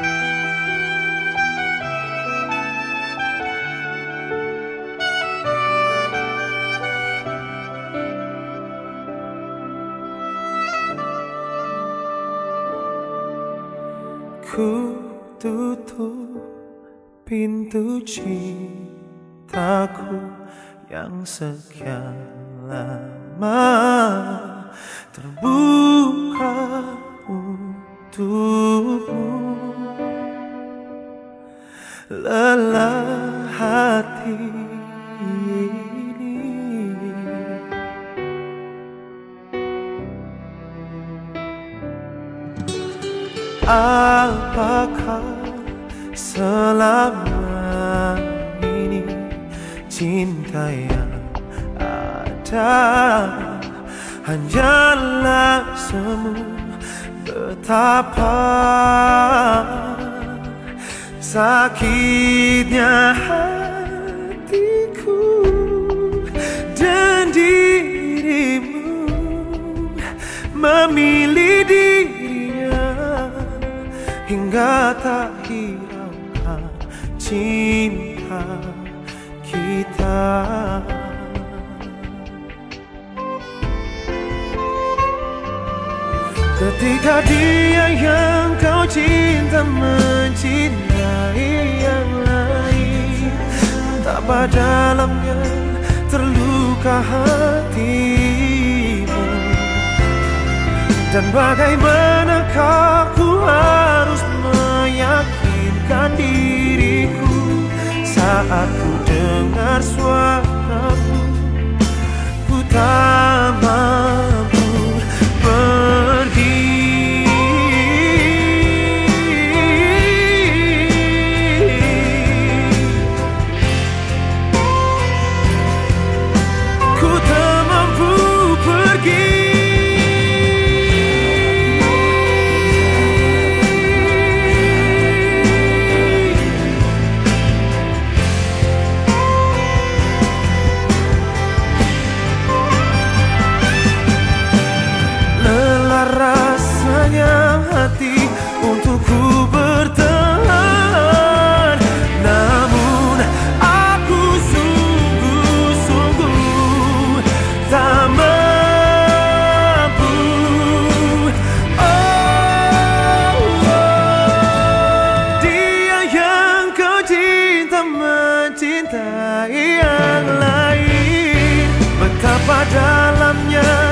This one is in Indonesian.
Ku tutup pintu cintaku yang sekian lama lelah hati ini. Apakah selama ini cinta yang ada hanyalah semu betapa sakitnya hatiku dan dirimu memilih dirinya hingga tak hiraukan cinta kita. Ketika dia yang kau cinta mencintai yang lain Betapa dalamnya terluka hatimu. Dan bagaimanakah ku harus meyakinkan diriku Saat ku dengar suaramu mencintai yang lain. Betapa dalamnya